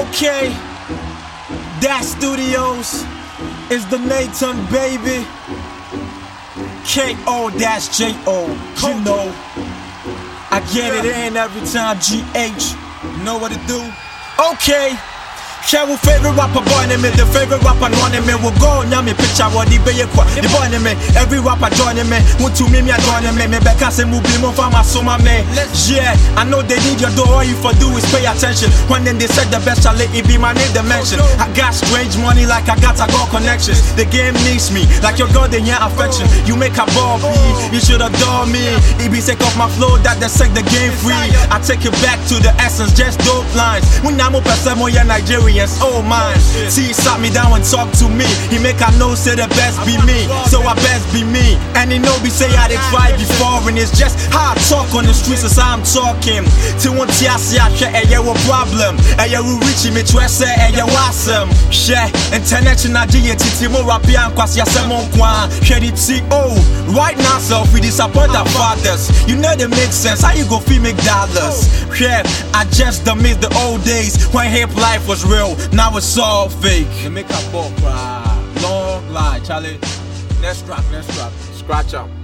Okay, that studios is the Nathan baby. K O dash J O. You know, I get it in every time. G H. You know what to do? Okay. Share with favorite rapper boy name the favorite rapper no name will go nya me picture what the be kwa the boy name every rapper joining me. Want to me me joining me. Me back say mu be mo for my summer me yeah I know they need your door all you for do is pay attention. When then they said the best I let it be my name dimension I got strange money like I got I got connections. The game needs me like your god in your affection. You make a ball be you should adore me. It be take off my flow that they set the game free. I take it back to the essence just dope lines. When I'm up mo ya Nigerians oh mine see sat me down and talk to me. He make I know say the best be me. So I best be me. And he know be say I did try before. And it's just how I talk on the streets as I'm talking. Till one tia see I share a problem. A yeah we reach me to say a yeah wasem share international G titi mo rap and kwasi asemo kwa share it see oh right now self we disappoint our fathers. You know they make sense how you go feel dollars? Yeah I just the miss the old days when hip life was real now it's all fake make a ball cry. Long lie, Charlie. Let's drop, next track. Scratch up.